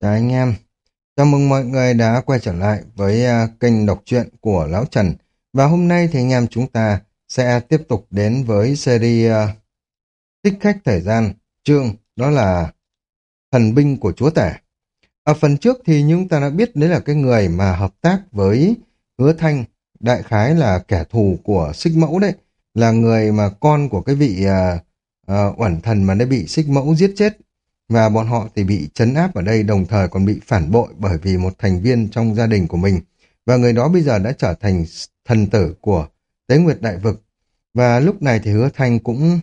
Chào anh em, chào mừng mọi người đã quay trở lại với à, kênh đọc truyện của Lão Trần. Và hôm nay thì anh em chúng ta sẽ tiếp tục đến với series tích Thích khách thời gian, chương đó là Thần binh của chúa tể. Ở phần trước thì chúng ta đã biết đấy là cái người mà hợp tác với Hứa Thanh, đại khái là kẻ thù của Xích Mẫu đấy, là người mà con của cái vị uh, uh, uẩn thần mà đã bị Xích Mẫu giết chết và bọn họ thì bị chấn áp ở đây đồng thời còn bị phản bội bởi vì một thành viên trong gia đình của mình. Và người đó bây giờ đã trở thành thần tử của Tế Nguyệt Đại Vực. Và lúc này thì Hứa Thanh cũng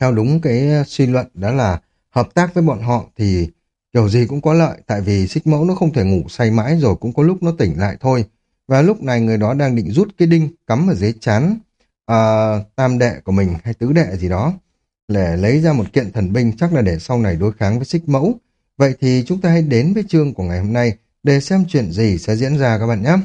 theo đúng cái suy luận đó là hợp tác với bọn họ thì kiểu gì cũng có lợi tại vì xích mẫu nó không thể ngủ say mãi rồi cũng có lúc nó tỉnh lại thôi. Và lúc này người đó đang định rút cái đinh cắm ở dưới chán à, tam đệ của mình hay tứ đệ gì đó để lấy ra một kiện thần binh chắc là để sau này đối kháng với xích mẫu. Vậy thì chúng ta hãy đến với chương của ngày hôm nay để xem chuyện gì sẽ diễn ra các bạn nhé.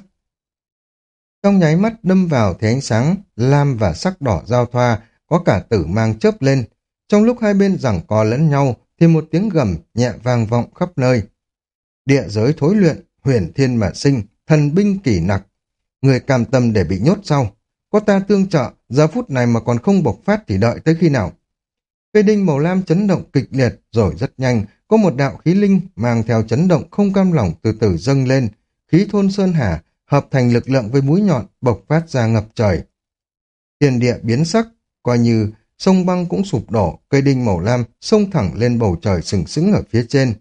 Trong nháy mắt đâm vào thì ánh sáng lam và sắc đỏ giao thoa, có cả tử mang chớp lên. Trong lúc hai bên giằng co lẫn nhau thì một tiếng gầm nhẹ vang vọng khắp nơi. Địa giới thối luyện, huyền thiên mà sinh, thần binh kỳ nặc. Người cam tâm để bị nhốt sau. Có ta tương trợ, giờ phút này mà còn không bộc phát thì đợi tới khi nào. Cây đinh màu lam chấn động kịch liệt rồi rất nhanh, có một đạo khí linh mang theo chấn động không cam lòng từ từ dâng lên, khí thôn sơn hà hợp thành lực lượng với mũi nhọn bộc phát ra ngập trời. tiền địa biến sắc, coi như sông băng cũng sụp đổ, cây đinh màu lam xông thẳng lên bầu trời sừng sững ở phía trên.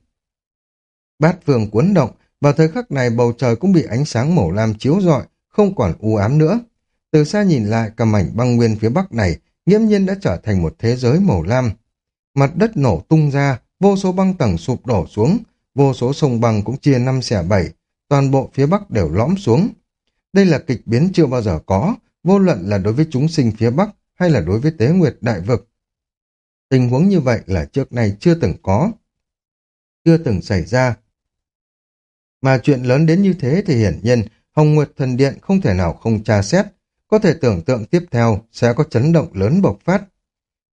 Bát vương cuốn động, vào thời khắc này bầu trời cũng bị ánh sáng màu lam chiếu rọi, không còn u ám nữa. Từ xa nhìn lại cả mảnh băng nguyên phía bắc này nghiễm nhiên đã trở thành một thế giới màu lam. Mặt đất nổ tung ra, vô số băng tầng sụp đổ xuống, vô số sông băng cũng chia năm xẻ bảy, toàn bộ phía bắc đều lõm xuống. Đây là kịch biến chưa bao giờ có, vô luận là đối với chúng sinh phía bắc hay là đối với tế nguyệt đại vực. Tình huống như vậy là trước này chưa từng có, chưa từng xảy ra. Mà chuyện lớn đến như thế thì hiển nhiên Hồng Nguyệt Thần Điện không thể nào không tra xét, có thể tưởng tượng tiếp theo sẽ có chấn động lớn bộc phát.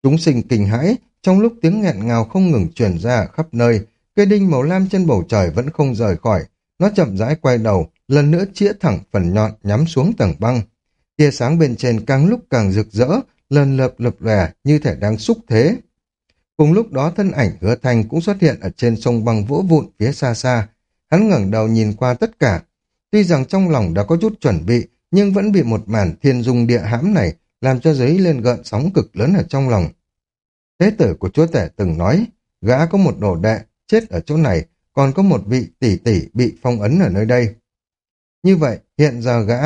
Chúng sinh kinh hãi, trong lúc tiếng nghẹn ngào không ngừng truyền ra khắp nơi, cây đinh màu lam trên bầu trời vẫn không rời khỏi. Nó chậm rãi quay đầu, lần nữa chĩa thẳng phần nhọn nhắm xuống tầng băng. Tia sáng bên trên càng lúc càng rực rỡ, lần lợp lập lòe như thể đang xúc thế. Cùng lúc đó thân ảnh hứa thanh cũng xuất hiện ở trên sông băng vỗ vụn phía xa xa. Hắn ngẩng đầu nhìn qua tất cả. Tuy rằng trong lòng đã có chút chuẩn bị, nhưng vẫn bị một màn thiên dung địa hãm này làm cho giấy lên gợn sóng cực lớn ở trong lòng. Thế tử của chúa tể từng nói, gã có một đồ đệ chết ở chỗ này, còn có một vị tỷ tỷ bị phong ấn ở nơi đây. Như vậy, hiện giờ gã...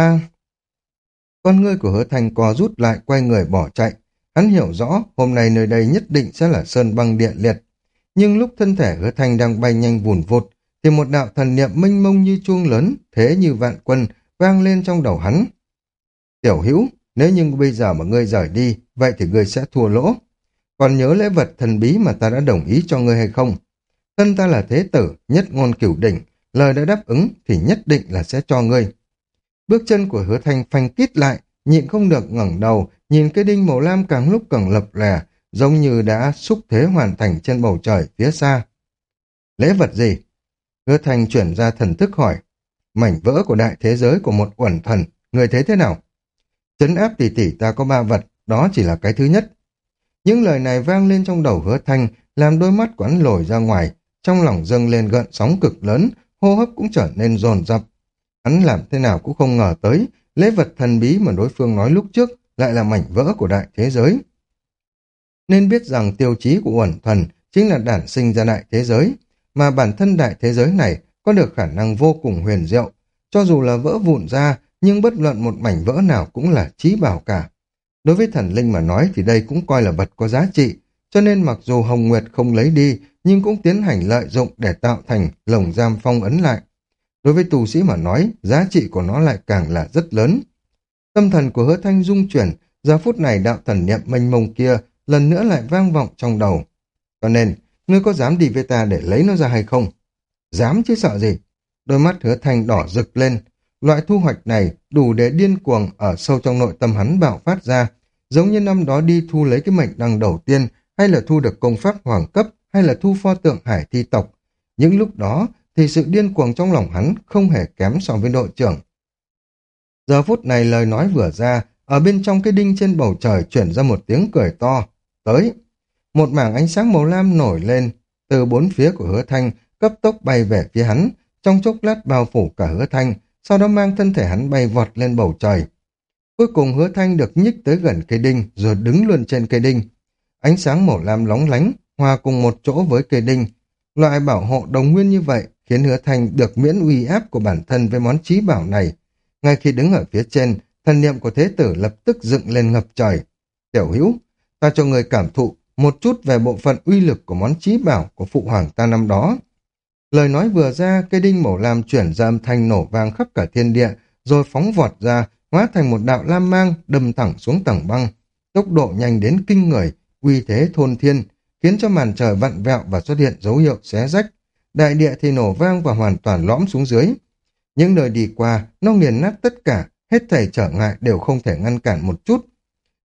Con ngươi của hứa thành co rút lại quay người bỏ chạy. Hắn hiểu rõ hôm nay nơi đây nhất định sẽ là sơn băng địa liệt. Nhưng lúc thân thể hứa thành đang bay nhanh vùn vụt, thì một đạo thần niệm mênh mông như chuông lớn, thế như vạn quân, vang lên trong đầu hắn. Tiểu hữu, nếu như bây giờ mà ngươi rời đi, vậy thì ngươi sẽ thua lỗ. Còn nhớ lễ vật thần bí mà ta đã đồng ý cho ngươi hay không? Thân ta là thế tử, nhất ngôn cửu đỉnh, lời đã đáp ứng thì nhất định là sẽ cho ngươi. Bước chân của hứa thanh phanh kít lại, nhịn không được ngẩng đầu, nhìn cái đinh màu lam càng lúc càng lập lè, giống như đã xúc thế hoàn thành trên bầu trời phía xa. Lễ vật gì? Hứa thanh chuyển ra thần thức hỏi, mảnh vỡ của đại thế giới của một uẩn thần, người thấy thế nào? Chấn áp tỷ tỷ ta có ba vật, đó chỉ là cái thứ nhất. Những lời này vang lên trong đầu hứa thanh, làm đôi mắt quán lồi ra ngoài, trong lòng dâng lên gợn sóng cực lớn, hô hấp cũng trở nên dồn dập. Hắn làm thế nào cũng không ngờ tới, lễ vật thần bí mà đối phương nói lúc trước lại là mảnh vỡ của đại thế giới. Nên biết rằng tiêu chí của uẩn thần chính là đản sinh ra đại thế giới, mà bản thân đại thế giới này có được khả năng vô cùng huyền diệu. Cho dù là vỡ vụn ra, nhưng bất luận một mảnh vỡ nào cũng là trí bảo cả. Đối với thần linh mà nói thì đây cũng coi là vật có giá trị, cho nên mặc dù Hồng Nguyệt không lấy đi, nhưng cũng tiến hành lợi dụng để tạo thành lồng giam phong ấn lại. Đối với tù sĩ mà nói, giá trị của nó lại càng là rất lớn. Tâm thần của hứa thanh dung chuyển, giờ phút này đạo thần niệm mênh mông kia lần nữa lại vang vọng trong đầu. Cho nên, ngươi có dám đi với ta để lấy nó ra hay không? Dám chứ sợ gì? Đôi mắt hứa thanh đỏ rực lên. Loại thu hoạch này đủ để điên cuồng ở sâu trong nội tâm hắn bạo phát ra. Giống như năm đó đi thu lấy cái mệnh đăng đầu tiên hay là thu được công pháp hoàng cấp hay là thu pho tượng hải thi tộc. những lúc đó thì sự điên cuồng trong lòng hắn không hề kém so với đội trưởng. Giờ phút này lời nói vừa ra, ở bên trong cái đinh trên bầu trời chuyển ra một tiếng cười to. Tới! Một mảng ánh sáng màu lam nổi lên từ bốn phía của hứa thanh, cấp tốc bay về phía hắn, trong chốc lát bao phủ cả hứa thanh, sau đó mang thân thể hắn bay vọt lên bầu trời. Cuối cùng hứa thanh được nhích tới gần cây đinh, rồi đứng luôn trên cây đinh. Ánh sáng màu lam lóng lánh, hòa cùng một chỗ với cây đinh. Loại bảo hộ đồng nguyên như vậy khiến hứa thanh được miễn uy áp của bản thân với món trí bảo này. Ngay khi đứng ở phía trên, thần niệm của thế tử lập tức dựng lên ngập trời. Tiểu hữu, ta cho người cảm thụ một chút về bộ phận uy lực của món trí bảo của phụ hoàng ta năm đó. Lời nói vừa ra, cây đinh mổ lam chuyển ra âm thanh nổ vang khắp cả thiên địa, rồi phóng vọt ra, hóa thành một đạo lam mang đâm thẳng xuống tầng băng. Tốc độ nhanh đến kinh người, uy thế thôn thiên, khiến cho màn trời vặn vẹo và xuất hiện dấu hiệu xé rách. Đại địa thì nổ vang và hoàn toàn lõm xuống dưới. Những nơi đi qua, nó nghiền nát tất cả, hết thảy trở ngại đều không thể ngăn cản một chút.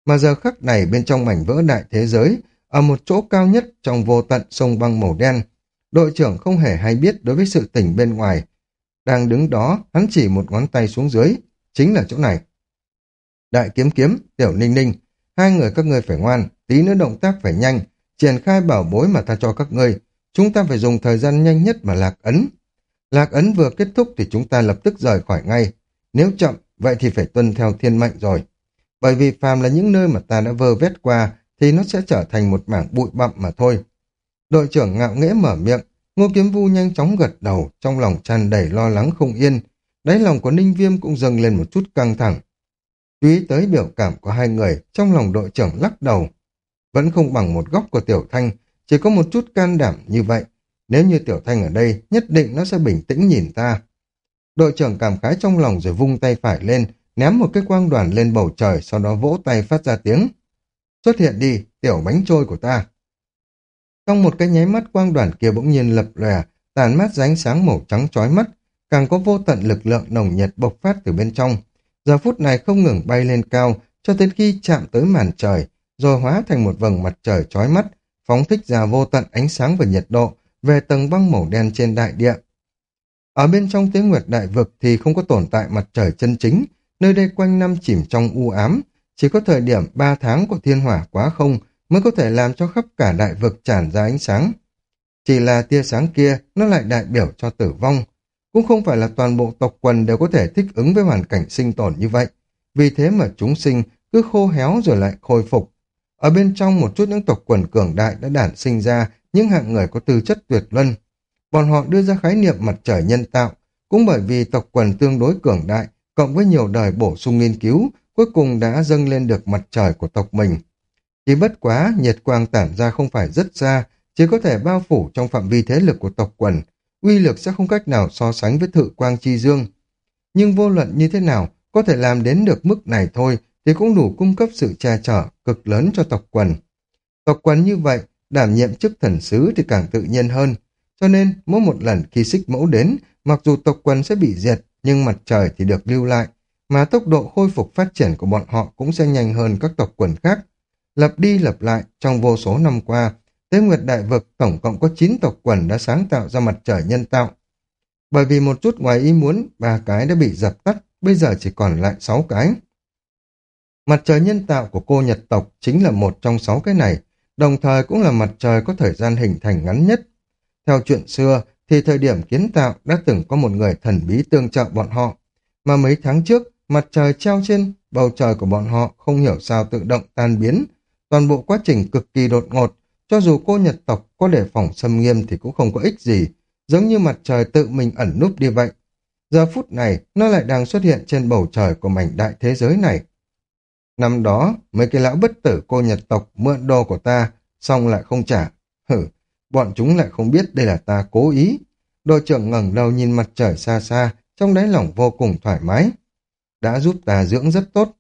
Mà giờ khắc này bên trong mảnh vỡ đại thế giới, ở một chỗ cao nhất trong vô tận sông băng màu đen, đội trưởng không hề hay biết đối với sự tỉnh bên ngoài. Đang đứng đó, hắn chỉ một ngón tay xuống dưới, chính là chỗ này. Đại kiếm kiếm, tiểu ninh ninh, hai người các ngươi phải ngoan, tí nữa động tác phải nhanh, triển khai bảo bối mà ta cho các ngươi. Chúng ta phải dùng thời gian nhanh nhất mà lạc ấn. Lạc ấn vừa kết thúc thì chúng ta lập tức rời khỏi ngay. Nếu chậm, vậy thì phải tuân theo thiên mệnh rồi. Bởi vì phàm là những nơi mà ta đã vơ vét qua thì nó sẽ trở thành một mảng bụi bặm mà thôi. Đội trưởng ngạo nghễ mở miệng, Ngô Kiếm Vu nhanh chóng gật đầu, trong lòng tràn đầy lo lắng không yên. Đáy lòng của Ninh Viêm cũng dâng lên một chút căng thẳng. Chú ý tới biểu cảm của hai người, trong lòng đội trưởng lắc đầu. Vẫn không bằng một góc của Tiểu Thanh, chỉ có một chút can đảm như vậy. Nếu như Tiểu Thanh ở đây, nhất định nó sẽ bình tĩnh nhìn ta. Đội trưởng cảm khái trong lòng rồi vung tay phải lên, ném một cái quang đoàn lên bầu trời, sau đó vỗ tay phát ra tiếng. Xuất hiện đi, tiểu bánh trôi của ta. Trong một cái nháy mắt quang đoàn kia bỗng nhiên lập lòe, tàn mát ránh ánh sáng màu trắng chói mắt, càng có vô tận lực lượng nồng nhiệt bộc phát từ bên trong. Giờ phút này không ngừng bay lên cao, cho đến khi chạm tới màn trời, rồi hóa thành một vầng mặt trời chói mắt, phóng thích ra vô tận ánh sáng và nhiệt độ về tầng băng màu đen trên đại địa. Ở bên trong tiếng nguyệt đại vực thì không có tồn tại mặt trời chân chính, nơi đây quanh năm chìm trong u ám, chỉ có thời điểm 3 tháng của thiên hỏa quá không mới có thể làm cho khắp cả đại vực tràn ra ánh sáng. Chỉ là tia sáng kia nó lại đại biểu cho tử vong. Cũng không phải là toàn bộ tộc quần đều có thể thích ứng với hoàn cảnh sinh tồn như vậy. Vì thế mà chúng sinh cứ khô héo rồi lại khôi phục. Ở bên trong một chút những tộc quần cường đại đã đản sinh ra những hạng người có tư chất tuyệt luân. Bọn họ đưa ra khái niệm mặt trời nhân tạo, cũng bởi vì tộc quần tương đối cường đại, cộng với nhiều đời bổ sung nghiên cứu, cuối cùng đã dâng lên được mặt trời của tộc mình. Chỉ bất quá, nhiệt quang tản ra không phải rất xa, chỉ có thể bao phủ trong phạm vi thế lực của tộc quần, uy lực sẽ không cách nào so sánh với thự quang chi dương. Nhưng vô luận như thế nào, có thể làm đến được mức này thôi, thì cũng đủ cung cấp sự che chở cực lớn cho tộc quần. Tộc quần như vậy, đảm nhiệm chức thần sứ thì càng tự nhiên hơn. Cho nên, mỗi một lần khi xích mẫu đến, mặc dù tộc quần sẽ bị diệt, nhưng mặt trời thì được lưu lại, mà tốc độ khôi phục phát triển của bọn họ cũng sẽ nhanh hơn các tộc quần khác. Lập đi lập lại, trong vô số năm qua, Tế Nguyệt Đại Vực tổng cộng có 9 tộc quần đã sáng tạo ra mặt trời nhân tạo. Bởi vì một chút ngoài ý muốn, ba cái đã bị dập tắt, bây giờ chỉ còn lại 6 cái. Mặt trời nhân tạo của cô Nhật tộc chính là một trong 6 cái này, đồng thời cũng là mặt trời có thời gian hình thành ngắn nhất. Theo chuyện xưa, thì thời điểm kiến tạo đã từng có một người thần bí tương trợ bọn họ, mà mấy tháng trước, mặt trời treo trên bầu trời của bọn họ không hiểu sao tự động tan biến. Toàn bộ quá trình cực kỳ đột ngột, cho dù cô Nhật tộc có đề phòng xâm nghiêm thì cũng không có ích gì, giống như mặt trời tự mình ẩn núp đi vậy. Giờ phút này, nó lại đang xuất hiện trên bầu trời của mảnh đại thế giới này. Năm đó, mấy cái lão bất tử cô Nhật tộc mượn đồ của ta, xong lại không trả. Hử, bọn chúng lại không biết đây là ta cố ý. Đội trưởng ngẩng đầu nhìn mặt trời xa xa, trong đáy lòng vô cùng thoải mái. Đã giúp ta dưỡng rất tốt.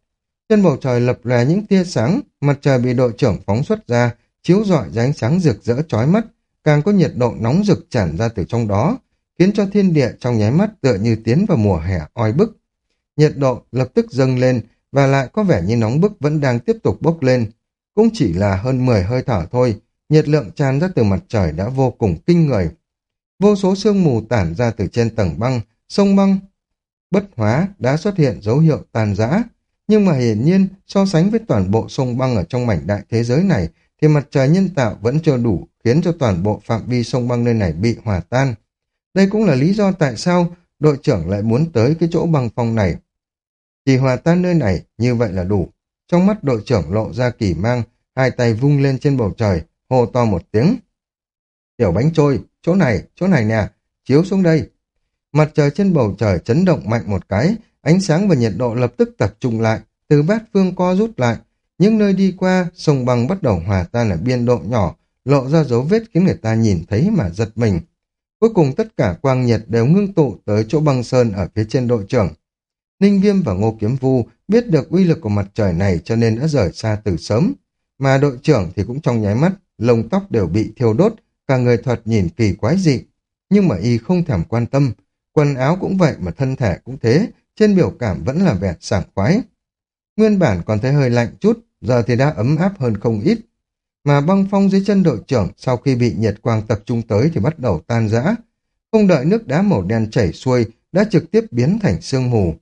Trên bầu trời lập lòe những tia sáng, mặt trời bị đội trưởng phóng xuất ra, chiếu rọi ra ánh sáng rực rỡ chói mắt, càng có nhiệt độ nóng rực tràn ra từ trong đó, khiến cho thiên địa trong nháy mắt tựa như tiến vào mùa hè oi bức. Nhiệt độ lập tức dâng lên và lại có vẻ như nóng bức vẫn đang tiếp tục bốc lên. Cũng chỉ là hơn 10 hơi thở thôi, nhiệt lượng tràn ra từ mặt trời đã vô cùng kinh người. Vô số sương mù tản ra từ trên tầng băng, sông băng, bất hóa đã xuất hiện dấu hiệu tàn rã. Nhưng mà hiển nhiên, so sánh với toàn bộ sông băng ở trong mảnh đại thế giới này, thì mặt trời nhân tạo vẫn chưa đủ khiến cho toàn bộ phạm vi sông băng nơi này bị hòa tan. Đây cũng là lý do tại sao đội trưởng lại muốn tới cái chỗ băng phong này. Chỉ hòa tan nơi này, như vậy là đủ. Trong mắt đội trưởng lộ ra kỳ mang, hai tay vung lên trên bầu trời, hô to một tiếng. Tiểu bánh trôi, chỗ này, chỗ này nè, chiếu xuống đây. Mặt trời trên bầu trời chấn động mạnh một cái, ánh sáng và nhiệt độ lập tức tập trung lại, từ bát phương co rút lại. Những nơi đi qua, sông băng bắt đầu hòa tan ở biên độ nhỏ, lộ ra dấu vết khiến người ta nhìn thấy mà giật mình. Cuối cùng tất cả quang nhiệt đều ngưng tụ tới chỗ băng sơn ở phía trên đội trưởng. Ninh Viêm và Ngô Kiếm Vu biết được uy lực của mặt trời này cho nên đã rời xa từ sớm. Mà đội trưởng thì cũng trong nháy mắt, lông tóc đều bị thiêu đốt, cả người thuật nhìn kỳ quái dị. Nhưng mà y không thèm quan tâm, quần áo cũng vậy mà thân thể cũng thế, trên biểu cảm vẫn là vẻ sảng khoái. Nguyên bản còn thấy hơi lạnh chút, giờ thì đã ấm áp hơn không ít. Mà băng phong dưới chân đội trưởng sau khi bị nhiệt quang tập trung tới thì bắt đầu tan rã. Không đợi nước đá màu đen chảy xuôi, đã trực tiếp biến thành sương mù.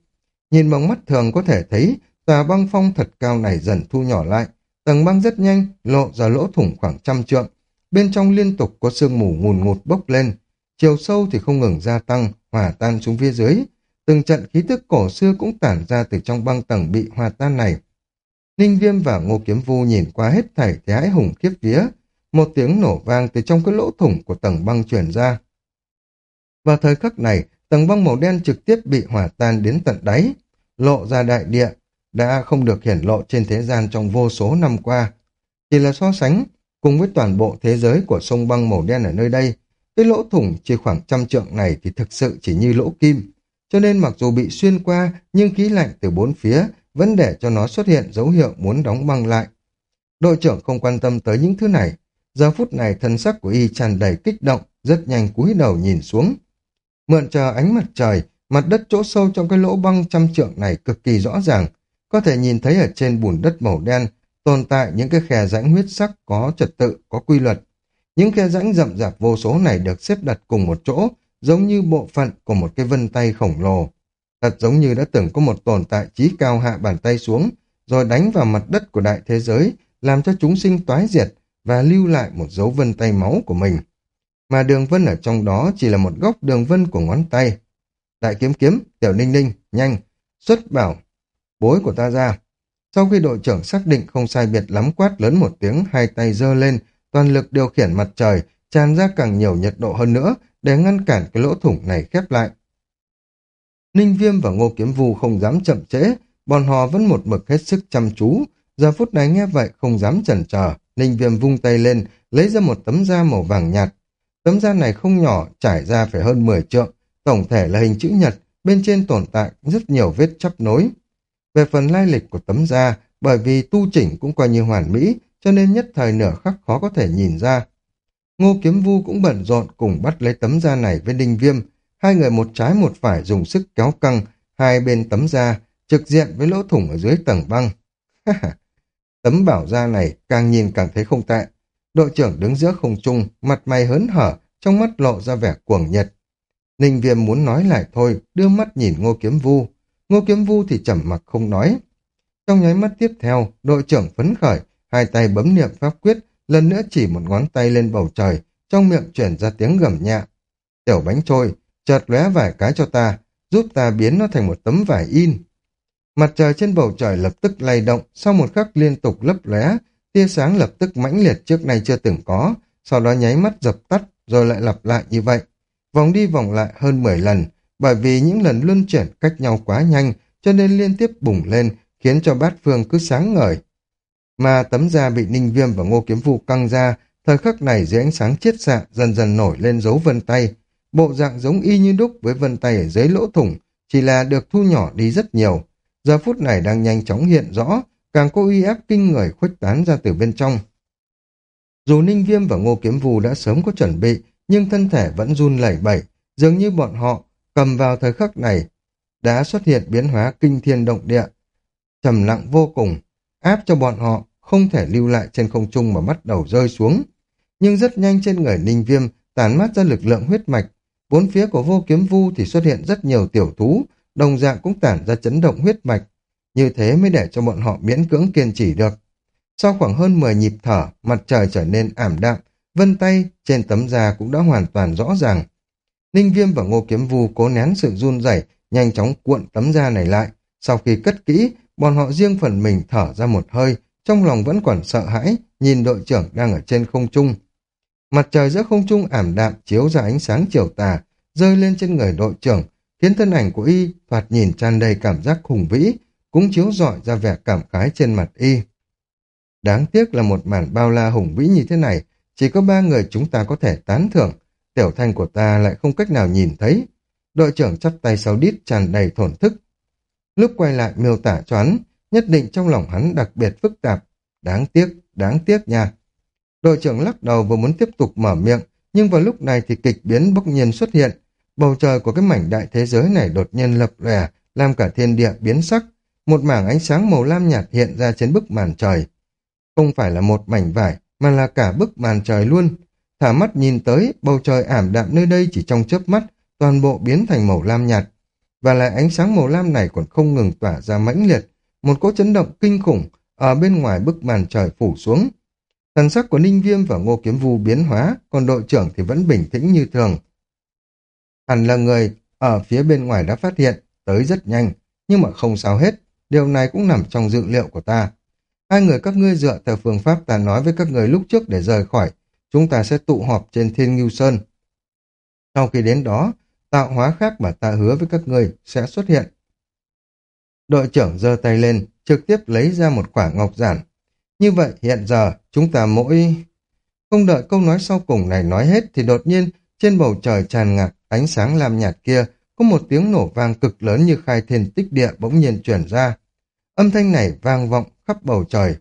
Nhìn bằng mắt thường có thể thấy tòa băng phong thật cao này dần thu nhỏ lại. Tầng băng rất nhanh, lộ ra lỗ thủng khoảng trăm trượng. Bên trong liên tục có sương mù ngùn ngụt bốc lên. Chiều sâu thì không ngừng gia tăng, hòa tan xuống phía dưới. Từng trận khí tức cổ xưa cũng tản ra từ trong băng tầng bị hòa tan này. Ninh Viêm và Ngô Kiếm Vu nhìn qua hết thảy thì hãi hùng khiếp vía. Một tiếng nổ vang từ trong cái lỗ thủng của tầng băng truyền ra. Vào thời khắc này, tầng băng màu đen trực tiếp bị hòa tan đến tận đáy, lộ ra đại địa, đã không được hiển lộ trên thế gian trong vô số năm qua. Chỉ là so sánh, cùng với toàn bộ thế giới của sông băng màu đen ở nơi đây, cái lỗ thủng chỉ khoảng trăm trượng này thì thực sự chỉ như lỗ kim. Cho nên mặc dù bị xuyên qua, nhưng khí lạnh từ bốn phía vẫn để cho nó xuất hiện dấu hiệu muốn đóng băng lại. Đội trưởng không quan tâm tới những thứ này. Giờ phút này thân sắc của y tràn đầy kích động, rất nhanh cúi đầu nhìn xuống. Mượn chờ ánh mặt trời, mặt đất chỗ sâu trong cái lỗ băng trăm trượng này cực kỳ rõ ràng. Có thể nhìn thấy ở trên bùn đất màu đen tồn tại những cái khe rãnh huyết sắc có trật tự, có quy luật. Những khe rãnh rậm rạp vô số này được xếp đặt cùng một chỗ, giống như bộ phận của một cái vân tay khổng lồ. Thật giống như đã từng có một tồn tại trí cao hạ bàn tay xuống, rồi đánh vào mặt đất của đại thế giới, làm cho chúng sinh toái diệt và lưu lại một dấu vân tay máu của mình. Mà đường vân ở trong đó chỉ là một góc đường vân của ngón tay. Đại kiếm kiếm, tiểu ninh ninh, nhanh, xuất bảo, bối của ta ra. Sau khi đội trưởng xác định không sai biệt lắm quát lớn một tiếng, hai tay giơ lên, toàn lực điều khiển mặt trời, tràn ra càng nhiều nhiệt độ hơn nữa để ngăn cản cái lỗ thủng này khép lại. Ninh Viêm và Ngô Kiếm Vu không dám chậm trễ, bọn họ vẫn một mực hết sức chăm chú. Giờ phút này nghe vậy không dám chần chờ, Ninh Viêm vung tay lên, lấy ra một tấm da màu vàng nhạt. Tấm da này không nhỏ, trải ra phải hơn 10 trượng, tổng thể là hình chữ nhật, bên trên tồn tại rất nhiều vết chấp nối. Về phần lai lịch của tấm da, bởi vì tu chỉnh cũng coi như hoàn mỹ, cho nên nhất thời nửa khắc khó có thể nhìn ra. Ngô Kiếm Vu cũng bận rộn cùng bắt lấy tấm da này với Ninh Viêm, Hai người một trái một phải dùng sức kéo căng, hai bên tấm da, trực diện với lỗ thủng ở dưới tầng băng. tấm bảo da này càng nhìn càng thấy không tệ. Đội trưởng đứng giữa không trung, mặt mày hớn hở, trong mắt lộ ra vẻ cuồng nhiệt. Ninh Viêm muốn nói lại thôi, đưa mắt nhìn Ngô Kiếm Vu. Ngô Kiếm Vu thì chậm mặc không nói. Trong nháy mắt tiếp theo, đội trưởng phấn khởi, hai tay bấm niệm pháp quyết, lần nữa chỉ một ngón tay lên bầu trời, trong miệng chuyển ra tiếng gầm nhẹ. Tiểu bánh trôi, chợt lóe vài cái cho ta, giúp ta biến nó thành một tấm vải in. Mặt trời trên bầu trời lập tức lay động, sau một khắc liên tục lấp lóe, tia sáng lập tức mãnh liệt trước nay chưa từng có, sau đó nháy mắt dập tắt, rồi lại lặp lại như vậy. Vòng đi vòng lại hơn 10 lần, bởi vì những lần luân chuyển cách nhau quá nhanh, cho nên liên tiếp bùng lên, khiến cho bát phương cứ sáng ngời. Mà tấm da bị ninh viêm và ngô kiếm vu căng ra, thời khắc này dưới ánh sáng chiết xạ dần dần nổi lên dấu vân tay, Bộ dạng giống y như đúc với vân tay ở dưới lỗ thủng, chỉ là được thu nhỏ đi rất nhiều. Giờ phút này đang nhanh chóng hiện rõ, càng có uy áp kinh người khuếch tán ra từ bên trong. Dù Ninh Viêm và Ngô Kiếm Vù đã sớm có chuẩn bị, nhưng thân thể vẫn run lẩy bẩy, dường như bọn họ cầm vào thời khắc này đã xuất hiện biến hóa kinh thiên động địa, trầm lặng vô cùng, áp cho bọn họ không thể lưu lại trên không trung mà bắt đầu rơi xuống. Nhưng rất nhanh trên người Ninh Viêm tản mát ra lực lượng huyết mạch. Bốn phía của vô kiếm vu thì xuất hiện rất nhiều tiểu thú, đồng dạng cũng tản ra chấn động huyết mạch. Như thế mới để cho bọn họ miễn cưỡng kiên trì được. Sau khoảng hơn 10 nhịp thở, mặt trời trở nên ảm đạm, vân tay trên tấm da cũng đã hoàn toàn rõ ràng. Ninh Viêm và Ngô Kiếm Vu cố nén sự run rẩy, nhanh chóng cuộn tấm da này lại. Sau khi cất kỹ, bọn họ riêng phần mình thở ra một hơi, trong lòng vẫn còn sợ hãi, nhìn đội trưởng đang ở trên không trung. Mặt trời giữa không trung ảm đạm chiếu ra ánh sáng chiều tà, rơi lên trên người đội trưởng, khiến thân ảnh của y thoạt nhìn tràn đầy cảm giác hùng vĩ, cũng chiếu rọi ra vẻ cảm khái trên mặt y. Đáng tiếc là một màn bao la hùng vĩ như thế này, chỉ có ba người chúng ta có thể tán thưởng, tiểu thanh của ta lại không cách nào nhìn thấy. Đội trưởng chắp tay sau đít tràn đầy thổn thức. Lúc quay lại miêu tả cho hắn, nhất định trong lòng hắn đặc biệt phức tạp. Đáng tiếc, đáng tiếc nha. Đội trưởng lắc đầu vừa muốn tiếp tục mở miệng, nhưng vào lúc này thì kịch biến bỗng nhiên xuất hiện. Bầu trời của cái mảnh đại thế giới này đột nhiên lập lòe, làm cả thiên địa biến sắc. Một mảng ánh sáng màu lam nhạt hiện ra trên bức màn trời. Không phải là một mảnh vải, mà là cả bức màn trời luôn. Thả mắt nhìn tới, bầu trời ảm đạm nơi đây chỉ trong chớp mắt, toàn bộ biến thành màu lam nhạt. Và lại ánh sáng màu lam này còn không ngừng tỏa ra mãnh liệt, một cỗ chấn động kinh khủng ở bên ngoài bức màn trời phủ xuống. Thần sắc của Ninh Viêm và Ngô Kiếm Vu biến hóa, còn đội trưởng thì vẫn bình tĩnh như thường. Hẳn là người ở phía bên ngoài đã phát hiện, tới rất nhanh, nhưng mà không sao hết, điều này cũng nằm trong dự liệu của ta. Hai người các ngươi dựa theo phương pháp ta nói với các người lúc trước để rời khỏi, chúng ta sẽ tụ họp trên Thiên Ngưu Sơn. Sau khi đến đó, tạo hóa khác mà ta hứa với các ngươi sẽ xuất hiện. Đội trưởng giơ tay lên, trực tiếp lấy ra một quả ngọc giản. Như vậy hiện giờ chúng ta mỗi... Không đợi câu nói sau cùng này nói hết thì đột nhiên trên bầu trời tràn ngập ánh sáng lam nhạt kia có một tiếng nổ vang cực lớn như khai thiên tích địa bỗng nhiên chuyển ra. Âm thanh này vang vọng khắp bầu trời,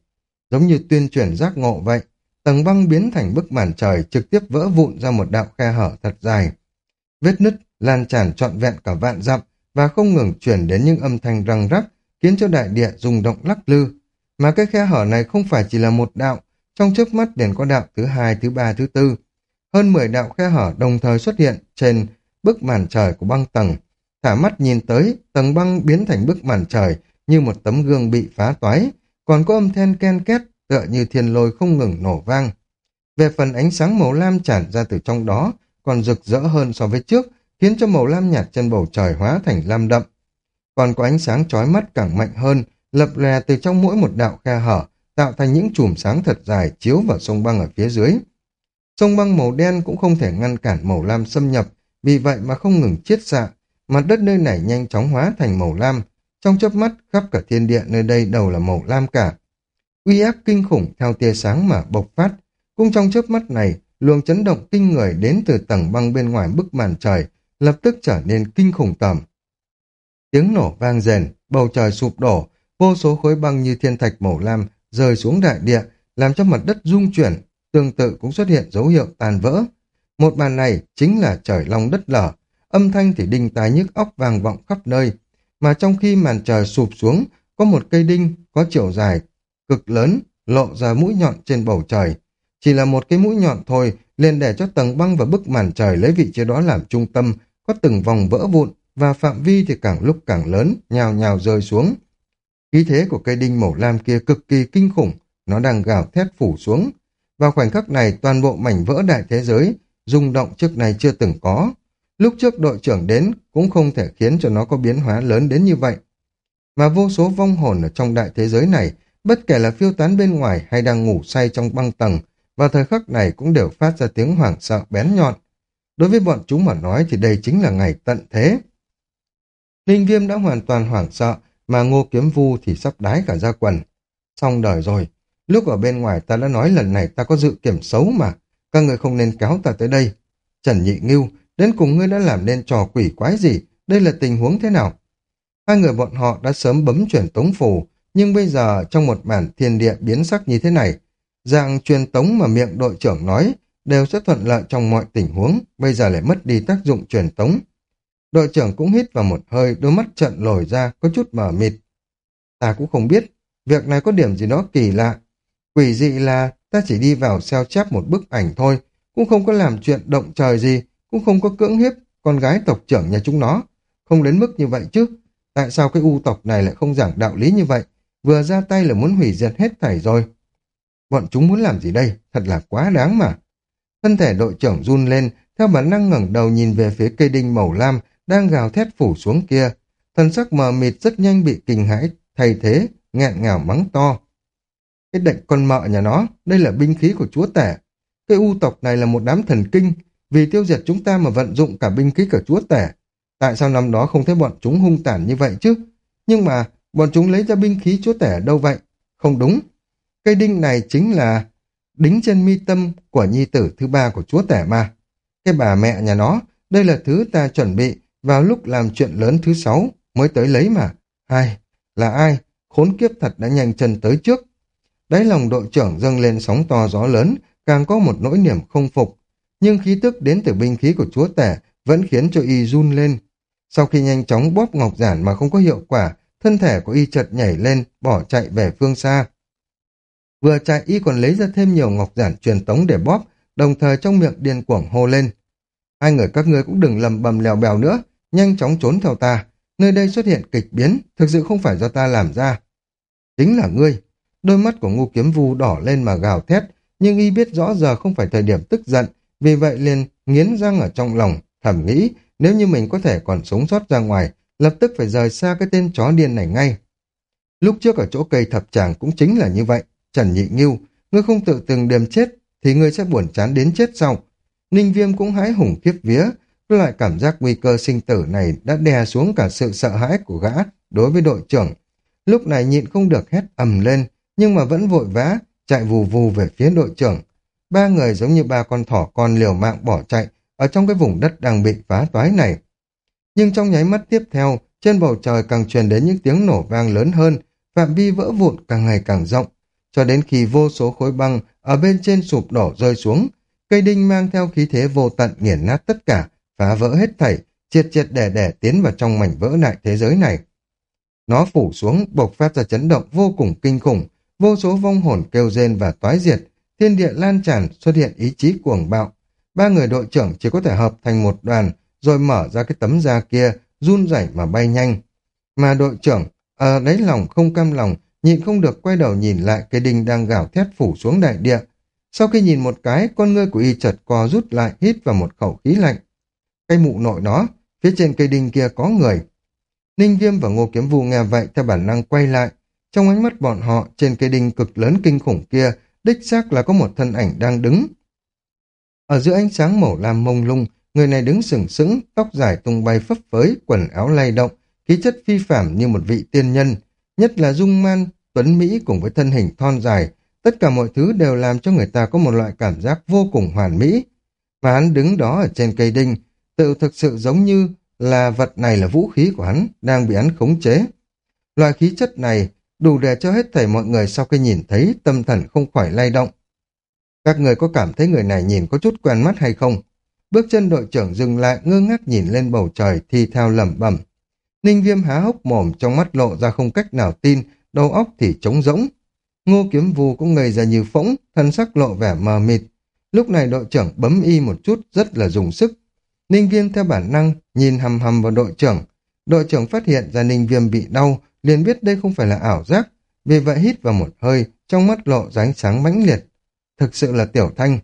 giống như tuyên truyền giác ngộ vậy. Tầng băng biến thành bức màn trời trực tiếp vỡ vụn ra một đạo khe hở thật dài. Vết nứt lan tràn trọn vẹn cả vạn dặm và không ngừng chuyển đến những âm thanh răng rắc khiến cho đại địa rung động lắc lư. Mà cái khe hở này không phải chỉ là một đạo, trong chớp mắt liền có đạo thứ hai, thứ ba, thứ tư. Hơn 10 đạo khe hở đồng thời xuất hiện trên bức màn trời của băng tầng. Thả mắt nhìn tới, tầng băng biến thành bức màn trời như một tấm gương bị phá toái, còn có âm then ken két tựa như thiên lôi không ngừng nổ vang. Về phần ánh sáng màu lam tràn ra từ trong đó, còn rực rỡ hơn so với trước, khiến cho màu lam nhạt trên bầu trời hóa thành lam đậm. Còn có ánh sáng chói mắt càng mạnh hơn, lập lè từ trong mỗi một đạo khe hở, tạo thành những chùm sáng thật dài chiếu vào sông băng ở phía dưới. Sông băng màu đen cũng không thể ngăn cản màu lam xâm nhập, vì vậy mà không ngừng chiết xạ, mặt đất nơi này nhanh chóng hóa thành màu lam. Trong chớp mắt, khắp cả thiên địa nơi đây đều là màu lam cả. Uy áp kinh khủng theo tia sáng mà bộc phát, cũng trong chớp mắt này, luồng chấn động kinh người đến từ tầng băng bên ngoài bức màn trời, lập tức trở nên kinh khủng tầm. Tiếng nổ vang rền, bầu trời sụp đổ, vô số khối băng như thiên thạch màu lam rơi xuống đại địa, làm cho mặt đất rung chuyển, tương tự cũng xuất hiện dấu hiệu tàn vỡ. Một màn này chính là trời long đất lở, âm thanh thì đinh tai nhức óc vang vọng khắp nơi, mà trong khi màn trời sụp xuống, có một cây đinh có chiều dài cực lớn lộ ra mũi nhọn trên bầu trời. Chỉ là một cái mũi nhọn thôi, liền để cho tầng băng và bức màn trời lấy vị trí đó làm trung tâm, có từng vòng vỡ vụn, và phạm vi thì càng lúc càng lớn, nhào nhào rơi xuống. Khí thế của cây đinh màu lam kia cực kỳ kinh khủng, nó đang gào thét phủ xuống. Vào khoảnh khắc này, toàn bộ mảnh vỡ đại thế giới, rung động trước này chưa từng có. Lúc trước đội trưởng đến cũng không thể khiến cho nó có biến hóa lớn đến như vậy. Mà vô số vong hồn ở trong đại thế giới này, bất kể là phiêu tán bên ngoài hay đang ngủ say trong băng tầng, vào thời khắc này cũng đều phát ra tiếng hoảng sợ bén nhọn. Đối với bọn chúng mà nói thì đây chính là ngày tận thế. Ninh Viêm đã hoàn toàn hoảng sợ, mà Ngô Kiếm Vu thì sắp đái cả ra quần. Xong đời rồi, lúc ở bên ngoài ta đã nói lần này ta có dự kiểm xấu mà, các người không nên kéo ta tới đây. Trần Nhị Ngưu, đến cùng ngươi đã làm nên trò quỷ quái gì, đây là tình huống thế nào? Hai người bọn họ đã sớm bấm chuyển tống phù, nhưng bây giờ trong một bản thiên địa biến sắc như thế này, dạng truyền tống mà miệng đội trưởng nói đều sẽ thuận lợi trong mọi tình huống, bây giờ lại mất đi tác dụng truyền tống. Đội trưởng cũng hít vào một hơi, đôi mắt trận lồi ra, có chút mở mịt. Ta cũng không biết, việc này có điểm gì đó kỳ lạ. Quỷ dị là ta chỉ đi vào xeo chép một bức ảnh thôi, cũng không có làm chuyện động trời gì, cũng không có cưỡng hiếp con gái tộc trưởng nhà chúng nó. Không đến mức như vậy chứ. Tại sao cái u tộc này lại không giảng đạo lý như vậy? Vừa ra tay là muốn hủy diệt hết thảy rồi. Bọn chúng muốn làm gì đây? Thật là quá đáng mà. Thân thể đội trưởng run lên, theo bản năng ngẩng đầu nhìn về phía cây đinh màu lam đang gào thét phủ xuống kia. Thần sắc mờ mịt rất nhanh bị kinh hãi, thay thế, nghẹn ngào mắng to. Cái đệnh con mợ nhà nó, đây là binh khí của chúa tể. Cái u tộc này là một đám thần kinh, vì tiêu diệt chúng ta mà vận dụng cả binh khí cả chúa tể. Tại sao năm đó không thấy bọn chúng hung tàn như vậy chứ? Nhưng mà bọn chúng lấy ra binh khí chúa tể ở đâu vậy? Không đúng. Cây đinh này chính là đính trên mi tâm của nhi tử thứ ba của chúa tể mà. Cái bà mẹ nhà nó, đây là thứ ta chuẩn bị vào lúc làm chuyện lớn thứ sáu mới tới lấy mà. Ai? Là ai? Khốn kiếp thật đã nhanh chân tới trước. Đáy lòng đội trưởng dâng lên sóng to gió lớn, càng có một nỗi niềm không phục. Nhưng khí tức đến từ binh khí của chúa tể vẫn khiến cho y run lên. Sau khi nhanh chóng bóp ngọc giản mà không có hiệu quả, thân thể của y chợt nhảy lên, bỏ chạy về phương xa. Vừa chạy y còn lấy ra thêm nhiều ngọc giản truyền tống để bóp, đồng thời trong miệng điên cuồng hô lên. Hai người các ngươi cũng đừng lầm bầm lèo bèo nữa, nhanh chóng trốn theo ta. Nơi đây xuất hiện kịch biến, thực sự không phải do ta làm ra. Chính là ngươi. Đôi mắt của ngu kiếm vu đỏ lên mà gào thét, nhưng y biết rõ giờ không phải thời điểm tức giận, vì vậy liền nghiến răng ở trong lòng, thầm nghĩ nếu như mình có thể còn sống sót ra ngoài, lập tức phải rời xa cái tên chó điên này ngay. Lúc trước ở chỗ cây thập tràng cũng chính là như vậy. Trần Nhị Nghiêu, ngươi không tự từng đêm chết, thì ngươi sẽ buồn chán đến chết sau. Ninh Viêm cũng hái hùng kiếp vía, cái loại cảm giác nguy cơ sinh tử này đã đè xuống cả sự sợ hãi của gã đối với đội trưởng. Lúc này nhịn không được hét ầm lên, nhưng mà vẫn vội vã, chạy vù vù về phía đội trưởng. Ba người giống như ba con thỏ con liều mạng bỏ chạy ở trong cái vùng đất đang bị phá toái này. Nhưng trong nháy mắt tiếp theo, trên bầu trời càng truyền đến những tiếng nổ vang lớn hơn, phạm vi vỡ vụn càng ngày càng rộng, cho đến khi vô số khối băng ở bên trên sụp đổ rơi xuống, cây đinh mang theo khí thế vô tận nghiền nát tất cả, phá vỡ hết thảy, triệt triệt đẻ đẻ tiến vào trong mảnh vỡ lại thế giới này. Nó phủ xuống, bộc phát ra chấn động vô cùng kinh khủng, vô số vong hồn kêu rên và toái diệt, thiên địa lan tràn xuất hiện ý chí cuồng bạo. Ba người đội trưởng chỉ có thể hợp thành một đoàn, rồi mở ra cái tấm da kia, run rẩy mà bay nhanh. Mà đội trưởng, ờ, ở đáy lòng không cam lòng, nhịn không được quay đầu nhìn lại cái đinh đang gào thét phủ xuống đại địa. Sau khi nhìn một cái, con ngươi của y chợt co rút lại hít vào một khẩu khí lạnh. Cây mụ nội nó, phía trên cây đinh kia có người. Ninh Viêm và Ngô Kiếm Vu nghe vậy theo bản năng quay lại. Trong ánh mắt bọn họ, trên cây đinh cực lớn kinh khủng kia, đích xác là có một thân ảnh đang đứng. Ở giữa ánh sáng màu lam mông lung, người này đứng sừng sững, tóc dài tung bay phấp phới, quần áo lay động, khí chất phi phạm như một vị tiên nhân, nhất là dung man, tuấn Mỹ cùng với thân hình thon dài, tất cả mọi thứ đều làm cho người ta có một loại cảm giác vô cùng hoàn mỹ. Mà hắn đứng đó ở trên cây đinh, tự thực sự giống như là vật này là vũ khí của hắn, đang bị hắn khống chế. Loại khí chất này đủ để cho hết thảy mọi người sau khi nhìn thấy tâm thần không khỏi lay động. Các người có cảm thấy người này nhìn có chút quen mắt hay không? Bước chân đội trưởng dừng lại ngơ ngác nhìn lên bầu trời thì theo lẩm bẩm. Ninh viêm há hốc mồm trong mắt lộ ra không cách nào tin, đầu óc thì trống rỗng. Ngô kiếm vù cũng ngây ra như phỗng, thân sắc lộ vẻ mờ mịt. Lúc này đội trưởng bấm y một chút rất là dùng sức. Ninh viêm theo bản năng nhìn hầm hầm vào đội trưởng. Đội trưởng phát hiện ra ninh viêm bị đau, liền biết đây không phải là ảo giác. Vì vậy hít vào một hơi, trong mắt lộ ra ánh sáng mãnh liệt. Thực sự là tiểu thanh.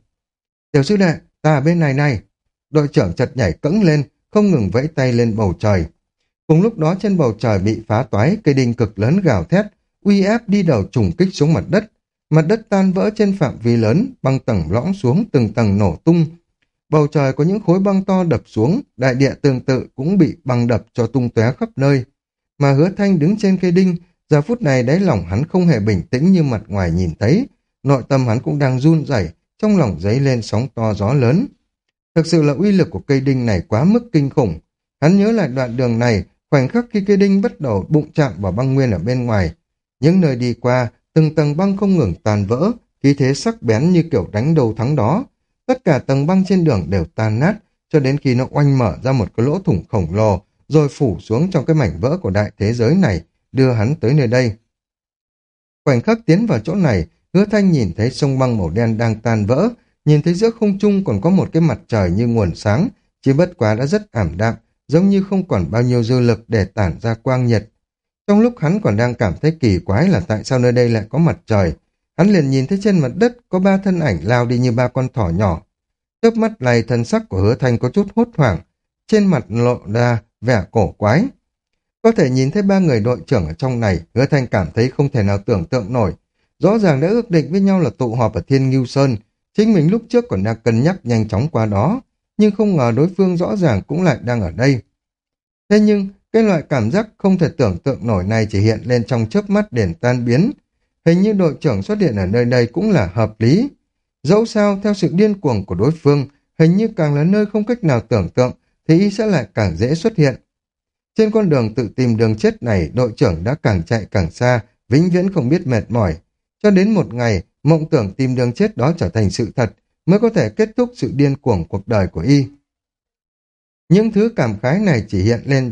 Tiểu sư đệ, ta ở bên này này. Đội trưởng chật nhảy cẫng lên, không ngừng vẫy tay lên bầu trời. Cùng lúc đó trên bầu trời bị phá toái, cây đinh cực lớn gào thét, uy áp đi đầu trùng kích xuống mặt đất. Mặt đất tan vỡ trên phạm vi lớn, băng tầng lõng xuống từng tầng nổ tung. Bầu trời có những khối băng to đập xuống, đại địa tương tự cũng bị băng đập cho tung tóe khắp nơi. Mà hứa thanh đứng trên cây đinh, giờ phút này đáy lòng hắn không hề bình tĩnh như mặt ngoài nhìn thấy. Nội tâm hắn cũng đang run rẩy, trong lòng dấy lên sóng to gió lớn. Thực sự là uy lực của cây đinh này quá mức kinh khủng. Hắn nhớ lại đoạn đường này, khoảnh khắc khi cây đinh bắt đầu bụng chạm vào băng nguyên ở bên ngoài. Những nơi đi qua, từng tầng băng không ngừng tàn vỡ, khí thế sắc bén như kiểu đánh đầu thắng đó. Tất cả tầng băng trên đường đều tan nát, cho đến khi nó oanh mở ra một cái lỗ thủng khổng lồ, rồi phủ xuống trong cái mảnh vỡ của đại thế giới này, đưa hắn tới nơi đây. Khoảnh khắc tiến vào chỗ này, hứa thanh nhìn thấy sông băng màu đen đang tan vỡ, nhìn thấy giữa không trung còn có một cái mặt trời như nguồn sáng, chỉ bất quá đã rất ảm đạm, giống như không còn bao nhiêu dư lực để tản ra quang nhiệt. Trong lúc hắn còn đang cảm thấy kỳ quái là tại sao nơi đây lại có mặt trời, hắn liền nhìn thấy trên mặt đất có ba thân ảnh lao đi như ba con thỏ nhỏ. Chớp mắt này thân sắc của hứa thanh có chút hốt hoảng, trên mặt lộ ra vẻ cổ quái. Có thể nhìn thấy ba người đội trưởng ở trong này, hứa thanh cảm thấy không thể nào tưởng tượng nổi. Rõ ràng đã ước định với nhau là tụ họp ở Thiên Ngưu Sơn, chính mình lúc trước còn đang cân nhắc nhanh chóng qua đó, nhưng không ngờ đối phương rõ ràng cũng lại đang ở đây. Thế nhưng, cái loại cảm giác không thể tưởng tượng nổi này chỉ hiện lên trong chớp mắt đền tan biến. Hình như đội trưởng xuất hiện ở nơi đây cũng là hợp lý. Dẫu sao, theo sự điên cuồng của đối phương, hình như càng là nơi không cách nào tưởng tượng, thì y sẽ lại càng dễ xuất hiện. Trên con đường tự tìm đường chết này, đội trưởng đã càng chạy càng xa, vĩnh viễn không biết mệt mỏi. Cho đến một ngày, mộng tưởng tìm đường chết đó trở thành sự thật, mới có thể kết thúc sự điên cuồng cuộc đời của y. Những thứ cảm khái này chỉ hiện lên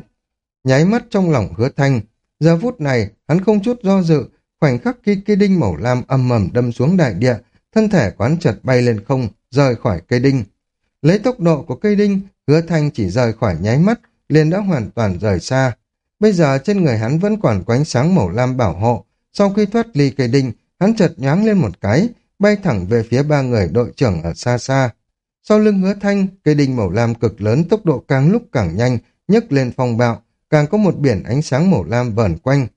nháy mắt trong lòng hứa thanh. Giờ phút này, hắn không chút do dự, khoảnh khắc khi cây đinh màu lam âm mầm đâm xuống đại địa, thân thể quán chật bay lên không, rời khỏi cây đinh. Lấy tốc độ của cây đinh, hứa thanh chỉ rời khỏi nháy mắt, liền đã hoàn toàn rời xa. Bây giờ trên người hắn vẫn còn có ánh sáng màu lam bảo hộ. Sau khi thoát ly cây đinh, hắn chợt nhoáng lên một cái, bay thẳng về phía ba người đội trưởng ở xa xa. Sau lưng hứa thanh, cây đinh màu lam cực lớn tốc độ càng lúc càng nhanh, nhấc lên phong bạo, càng có một biển ánh sáng màu lam vờn quanh.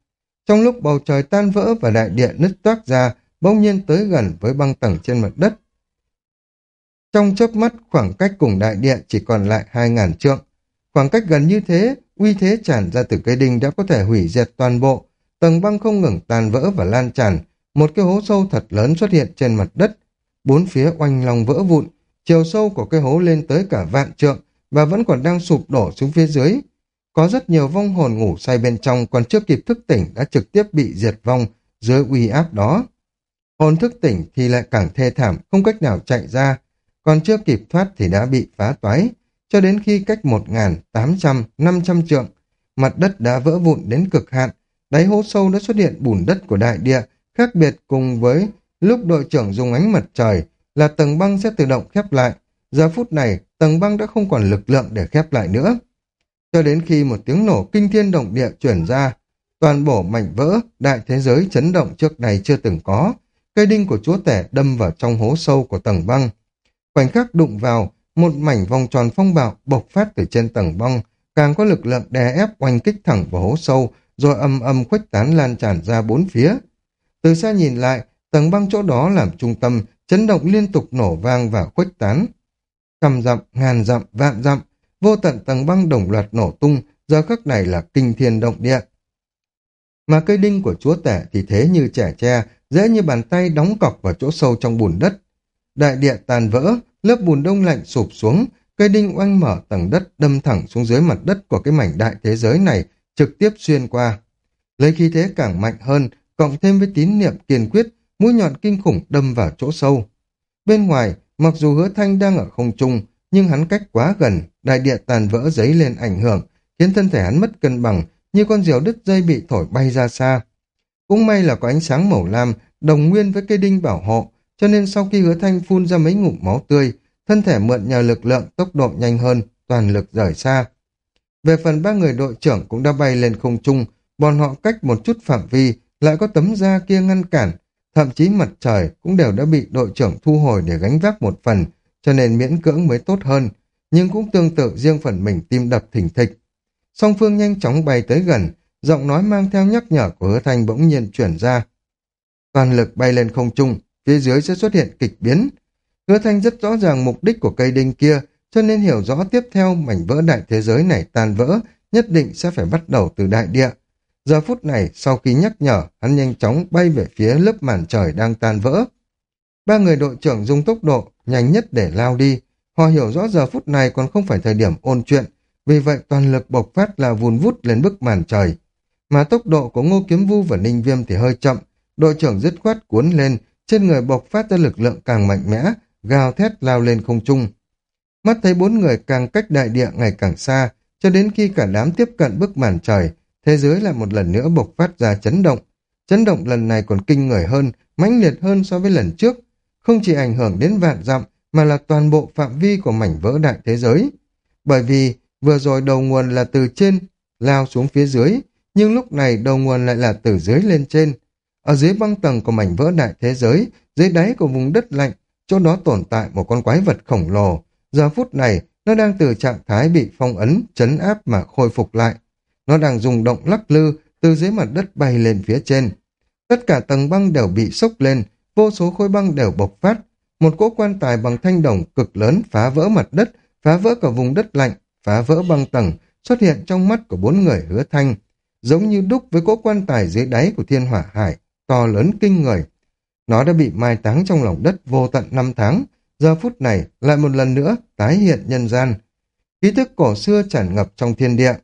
Trong lúc bầu trời tan vỡ và đại địa nứt toác ra, bỗng nhiên tới gần với băng tầng trên mặt đất. Trong chớp mắt, khoảng cách cùng đại địa chỉ còn lại hai ngàn trượng. Khoảng cách gần như thế, uy thế tràn ra từ cây đinh đã có thể hủy diệt toàn bộ. Tầng băng không ngừng tan vỡ và lan tràn. Một cái hố sâu thật lớn xuất hiện trên mặt đất. Bốn phía oanh lòng vỡ vụn. Chiều sâu của cái hố lên tới cả vạn trượng và vẫn còn đang sụp đổ xuống phía dưới. Có rất nhiều vong hồn ngủ say bên trong còn chưa kịp thức tỉnh đã trực tiếp bị diệt vong dưới uy áp đó. Hồn thức tỉnh thì lại càng thê thảm, không cách nào chạy ra. Còn chưa kịp thoát thì đã bị phá toái cho đến khi cách 1.800, 500 trượng, mặt đất đã vỡ vụn đến cực hạn, đáy hố sâu đã xuất hiện bùn đất của đại địa, khác biệt cùng với lúc đội trưởng dùng ánh mặt trời là tầng băng sẽ tự động khép lại. Giờ phút này, tầng băng đã không còn lực lượng để khép lại nữa. Cho đến khi một tiếng nổ kinh thiên động địa chuyển ra, toàn bộ mảnh vỡ, đại thế giới chấn động trước này chưa từng có. Cây đinh của chúa tể đâm vào trong hố sâu của tầng băng. Khoảnh khắc đụng vào, một mảnh vòng tròn phong bạo bộc phát từ trên tầng băng, càng có lực lượng đè ép oanh kích thẳng vào hố sâu, rồi âm âm khuếch tán lan tràn ra bốn phía. Từ xa nhìn lại, tầng băng chỗ đó làm trung tâm, chấn động liên tục nổ vang và khuếch tán. Trăm dặm, ngàn dặm, vạn dặm, vô tận tầng băng đồng loạt nổ tung, giờ khắc này là kinh thiên động địa. Mà cây đinh của chúa tể thì thế như trẻ tre, dễ như bàn tay đóng cọc vào chỗ sâu trong bùn đất. Đại địa tàn vỡ, Lớp bùn đông lạnh sụp xuống, cây đinh oanh mở tầng đất đâm thẳng xuống dưới mặt đất của cái mảnh đại thế giới này, trực tiếp xuyên qua. Lấy khí thế càng mạnh hơn, cộng thêm với tín niệm kiên quyết, mũi nhọn kinh khủng đâm vào chỗ sâu. Bên ngoài, mặc dù hứa thanh đang ở không trung, nhưng hắn cách quá gần, đại địa tàn vỡ giấy lên ảnh hưởng, khiến thân thể hắn mất cân bằng, như con diều đứt dây bị thổi bay ra xa. Cũng may là có ánh sáng màu lam, đồng nguyên với cây đinh bảo hộ, cho nên sau khi hứa thanh phun ra mấy ngụm máu tươi, thân thể mượn nhờ lực lượng tốc độ nhanh hơn, toàn lực rời xa. Về phần ba người đội trưởng cũng đã bay lên không trung, bọn họ cách một chút phạm vi, lại có tấm da kia ngăn cản, thậm chí mặt trời cũng đều đã bị đội trưởng thu hồi để gánh vác một phần, cho nên miễn cưỡng mới tốt hơn, nhưng cũng tương tự riêng phần mình tim đập thỉnh thịch. Song phương nhanh chóng bay tới gần, giọng nói mang theo nhắc nhở của hứa thanh bỗng nhiên chuyển ra. Toàn lực bay lên không trung, phía dưới sẽ xuất hiện kịch biến. Hứa Thanh rất rõ ràng mục đích của cây đinh kia, cho nên hiểu rõ tiếp theo mảnh vỡ đại thế giới này tan vỡ, nhất định sẽ phải bắt đầu từ đại địa. Giờ phút này, sau khi nhắc nhở, hắn nhanh chóng bay về phía lớp màn trời đang tan vỡ. Ba người đội trưởng dùng tốc độ nhanh nhất để lao đi. Họ hiểu rõ giờ phút này còn không phải thời điểm ôn chuyện, vì vậy toàn lực bộc phát là vùn vút lên bức màn trời. Mà tốc độ của Ngô Kiếm Vu và Ninh Viêm thì hơi chậm, đội trưởng dứt khoát cuốn lên, trên người bộc phát ra lực lượng càng mạnh mẽ, gào thét lao lên không trung. Mắt thấy bốn người càng cách đại địa ngày càng xa, cho đến khi cả đám tiếp cận bức màn trời, thế giới lại một lần nữa bộc phát ra chấn động. Chấn động lần này còn kinh người hơn, mãnh liệt hơn so với lần trước, không chỉ ảnh hưởng đến vạn dặm, mà là toàn bộ phạm vi của mảnh vỡ đại thế giới. Bởi vì vừa rồi đầu nguồn là từ trên lao xuống phía dưới, nhưng lúc này đầu nguồn lại là từ dưới lên trên. Ở dưới băng tầng của mảnh vỡ đại thế giới, dưới đáy của vùng đất lạnh, chỗ đó tồn tại một con quái vật khổng lồ. Giờ phút này, nó đang từ trạng thái bị phong ấn, chấn áp mà khôi phục lại. Nó đang dùng động lắc lư từ dưới mặt đất bay lên phía trên. Tất cả tầng băng đều bị sốc lên, vô số khối băng đều bộc phát. Một cỗ quan tài bằng thanh đồng cực lớn phá vỡ mặt đất, phá vỡ cả vùng đất lạnh, phá vỡ băng tầng, xuất hiện trong mắt của bốn người hứa thanh, giống như đúc với cỗ quan tài dưới đáy của thiên hỏa hải, to lớn kinh người. Nó đã bị mai táng trong lòng đất vô tận năm tháng, giờ phút này lại một lần nữa tái hiện nhân gian. Ký thức cổ xưa tràn ngập trong thiên địa.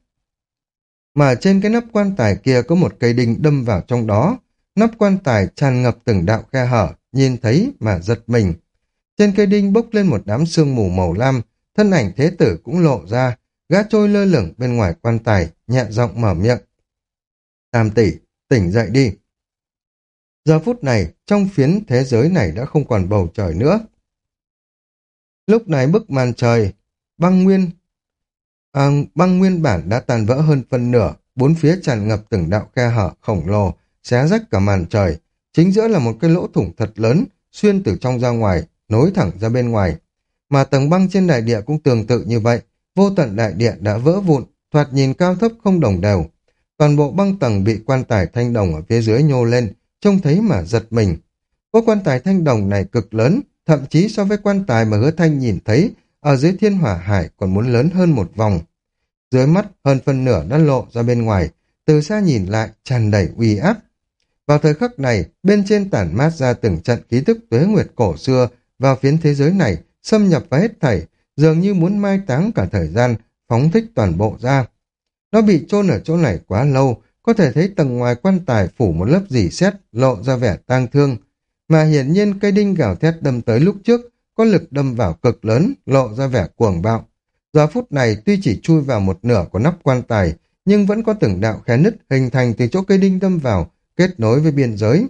Mà trên cái nắp quan tài kia có một cây đinh đâm vào trong đó, nắp quan tài tràn ngập từng đạo khe hở, nhìn thấy mà giật mình. Trên cây đinh bốc lên một đám sương mù màu lam, thân ảnh thế tử cũng lộ ra, gã trôi lơ lửng bên ngoài quan tài, nhẹ giọng mở miệng. Tam tỷ, tỉnh dậy đi. Giờ phút này, trong phiến thế giới này đã không còn bầu trời nữa. Lúc này bức màn trời, băng nguyên, à, băng nguyên bản đã tàn vỡ hơn phân nửa, bốn phía tràn ngập từng đạo khe hở khổng lồ, xé rách cả màn trời. Chính giữa là một cái lỗ thủng thật lớn, xuyên từ trong ra ngoài, nối thẳng ra bên ngoài. Mà tầng băng trên đại địa cũng tương tự như vậy, vô tận đại địa đã vỡ vụn, thoạt nhìn cao thấp không đồng đều. Toàn bộ băng tầng bị quan tài thanh đồng ở phía dưới nhô lên, trông thấy mà giật mình. Có quan tài thanh đồng này cực lớn, thậm chí so với quan tài mà hứa thanh nhìn thấy, ở dưới thiên hỏa hải còn muốn lớn hơn một vòng. Dưới mắt hơn phân nửa đã lộ ra bên ngoài, từ xa nhìn lại tràn đầy uy áp. Vào thời khắc này, bên trên tản mát ra từng trận ký thức tuế nguyệt cổ xưa vào phiến thế giới này, xâm nhập vào hết thảy, dường như muốn mai táng cả thời gian, phóng thích toàn bộ ra. Nó bị chôn ở chỗ này quá lâu, có thể thấy tầng ngoài quan tài phủ một lớp dì xét, lộ ra vẻ tang thương. Mà hiển nhiên cây đinh gào thét đâm tới lúc trước, có lực đâm vào cực lớn, lộ ra vẻ cuồng bạo. Giờ phút này tuy chỉ chui vào một nửa của nắp quan tài, nhưng vẫn có từng đạo khe nứt hình thành từ chỗ cây đinh đâm vào, kết nối với biên giới.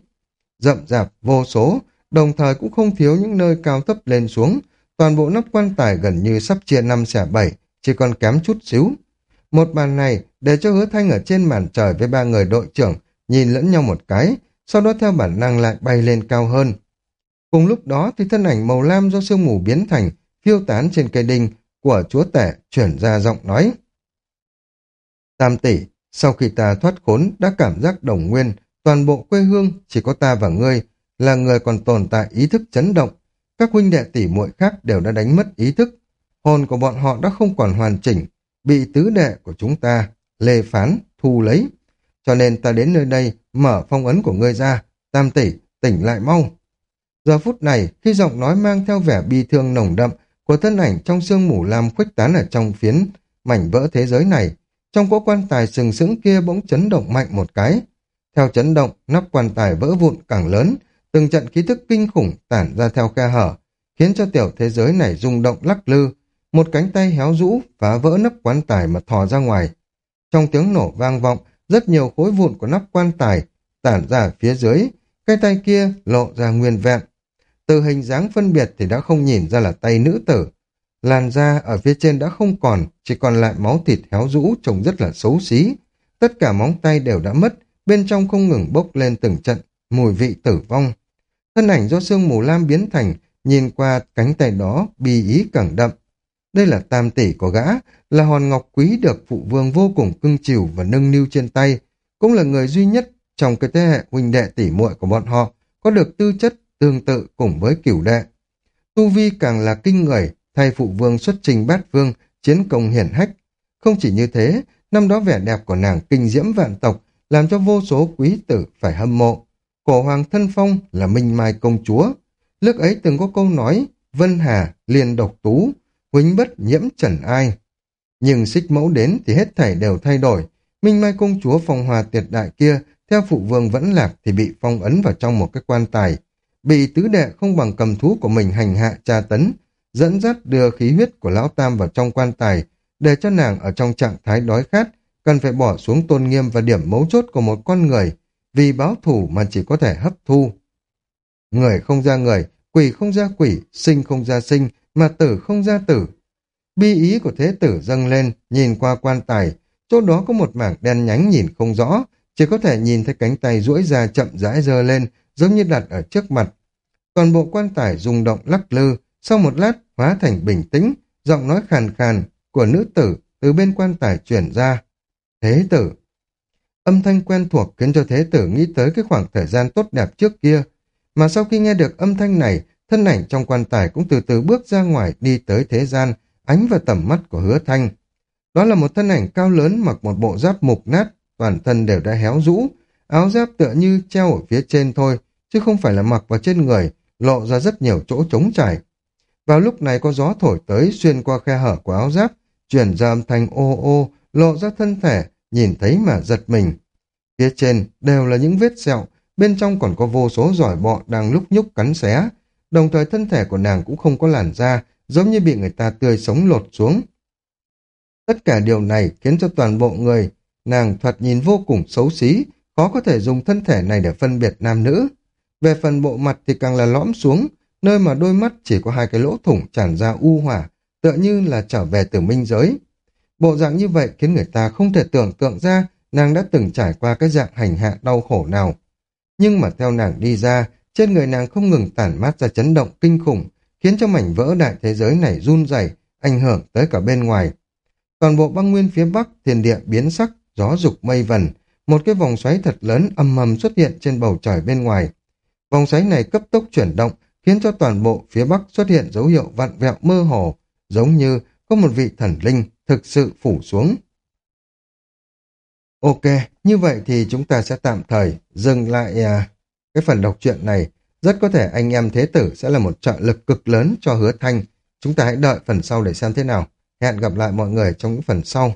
Rậm rạp, vô số, đồng thời cũng không thiếu những nơi cao thấp lên xuống, toàn bộ nắp quan tài gần như sắp chia năm xẻ bảy, chỉ còn kém chút xíu. Một màn này để cho hứa thanh ở trên màn trời với ba người đội trưởng nhìn lẫn nhau một cái, sau đó theo bản năng lại bay lên cao hơn. Cùng lúc đó thì thân ảnh màu lam do sương mù biến thành phiêu tán trên cây đinh của chúa tể chuyển ra giọng nói. Tam tỷ, sau khi ta thoát khốn đã cảm giác đồng nguyên, toàn bộ quê hương chỉ có ta và ngươi là người còn tồn tại ý thức chấn động. Các huynh đệ tỷ muội khác đều đã đánh mất ý thức. Hồn của bọn họ đã không còn hoàn chỉnh, bị tứ đệ của chúng ta, lê phán, thu lấy. Cho nên ta đến nơi đây, mở phong ấn của ngươi ra, tam tỷ, tỉnh lại mau. Giờ phút này, khi giọng nói mang theo vẻ bi thương nồng đậm của thân ảnh trong sương mù lam khuếch tán ở trong phiến mảnh vỡ thế giới này, trong cỗ quan tài sừng sững kia bỗng chấn động mạnh một cái. Theo chấn động, nắp quan tài vỡ vụn càng lớn, từng trận khí thức kinh khủng tản ra theo khe hở, khiến cho tiểu thế giới này rung động lắc lư, một cánh tay héo rũ phá vỡ nắp quan tài mà thò ra ngoài. Trong tiếng nổ vang vọng, rất nhiều khối vụn của nắp quan tài tản ra phía dưới, cái tay kia lộ ra nguyên vẹn. Từ hình dáng phân biệt thì đã không nhìn ra là tay nữ tử. Làn da ở phía trên đã không còn, chỉ còn lại máu thịt héo rũ trông rất là xấu xí. Tất cả móng tay đều đã mất, bên trong không ngừng bốc lên từng trận, mùi vị tử vong. Thân ảnh do sương mù lam biến thành, nhìn qua cánh tay đó, bi ý càng đậm. Đây là tam tỷ của gã, là hòn ngọc quý được phụ vương vô cùng cưng chiều và nâng niu trên tay, cũng là người duy nhất trong cái thế hệ huynh đệ tỷ muội của bọn họ có được tư chất tương tự cùng với cửu đệ. Tu Vi càng là kinh người, thay phụ vương xuất trình bát vương, chiến công hiển hách. Không chỉ như thế, năm đó vẻ đẹp của nàng kinh diễm vạn tộc, làm cho vô số quý tử phải hâm mộ. Cổ hoàng thân phong là minh mai công chúa. Lúc ấy từng có câu nói, Vân Hà liền độc tú, huỳnh bất nhiễm trần ai. Nhưng xích mẫu đến thì hết thảy đều thay đổi. Minh mai công chúa phong hòa tuyệt đại kia, theo phụ vương vẫn lạc thì bị phong ấn vào trong một cái quan tài. Bị tứ đệ không bằng cầm thú của mình hành hạ tra tấn, dẫn dắt đưa khí huyết của lão tam vào trong quan tài, để cho nàng ở trong trạng thái đói khát, cần phải bỏ xuống tôn nghiêm và điểm mấu chốt của một con người, vì báo thủ mà chỉ có thể hấp thu. Người không ra người, quỷ không ra quỷ, sinh không ra sinh, mà tử không ra tử. Bi ý của thế tử dâng lên, nhìn qua quan tài, chỗ đó có một mảng đen nhánh nhìn không rõ, chỉ có thể nhìn thấy cánh tay duỗi ra chậm rãi dơ lên, giống như đặt ở trước mặt. Toàn bộ quan tài rung động lắc lư, sau một lát hóa thành bình tĩnh, giọng nói khàn khàn của nữ tử từ bên quan tài chuyển ra. Thế tử. Âm thanh quen thuộc khiến cho thế tử nghĩ tới cái khoảng thời gian tốt đẹp trước kia. Mà sau khi nghe được âm thanh này, thân ảnh trong quan tài cũng từ từ bước ra ngoài đi tới thế gian, ánh vào tầm mắt của hứa thanh. Đó là một thân ảnh cao lớn mặc một bộ giáp mục nát, toàn thân đều đã héo rũ, áo giáp tựa như treo ở phía trên thôi, chứ không phải là mặc vào trên người, lộ ra rất nhiều chỗ trống trải. Vào lúc này có gió thổi tới xuyên qua khe hở của áo giáp, chuyển ra âm thanh ô ô, lộ ra thân thể, nhìn thấy mà giật mình. Phía trên đều là những vết sẹo, bên trong còn có vô số giỏi bọ đang lúc nhúc cắn xé. Đồng thời thân thể của nàng cũng không có làn da, giống như bị người ta tươi sống lột xuống. Tất cả điều này khiến cho toàn bộ người, nàng thoạt nhìn vô cùng xấu xí, khó có thể dùng thân thể này để phân biệt nam nữ. Về phần bộ mặt thì càng là lõm xuống, nơi mà đôi mắt chỉ có hai cái lỗ thủng tràn ra u hỏa, tựa như là trở về từ minh giới. Bộ dạng như vậy khiến người ta không thể tưởng tượng ra nàng đã từng trải qua cái dạng hành hạ đau khổ nào. Nhưng mà theo nàng đi ra, trên người nàng không ngừng tản mát ra chấn động kinh khủng, khiến cho mảnh vỡ đại thế giới này run rẩy, ảnh hưởng tới cả bên ngoài. Toàn bộ băng nguyên phía bắc, thiên địa biến sắc, gió dục mây vần, một cái vòng xoáy thật lớn âm mầm xuất hiện trên bầu trời bên ngoài. Vòng xoáy này cấp tốc chuyển động, khiến cho toàn bộ phía bắc xuất hiện dấu hiệu vặn vẹo mơ hồ, giống như có một vị thần linh thực sự phủ xuống. Ok, như vậy thì chúng ta sẽ tạm thời dừng lại à, cái phần đọc truyện này. Rất có thể anh em Thế Tử sẽ là một trợ lực cực lớn cho hứa thanh. Chúng ta hãy đợi phần sau để xem thế nào. Hẹn gặp lại mọi người trong những phần sau.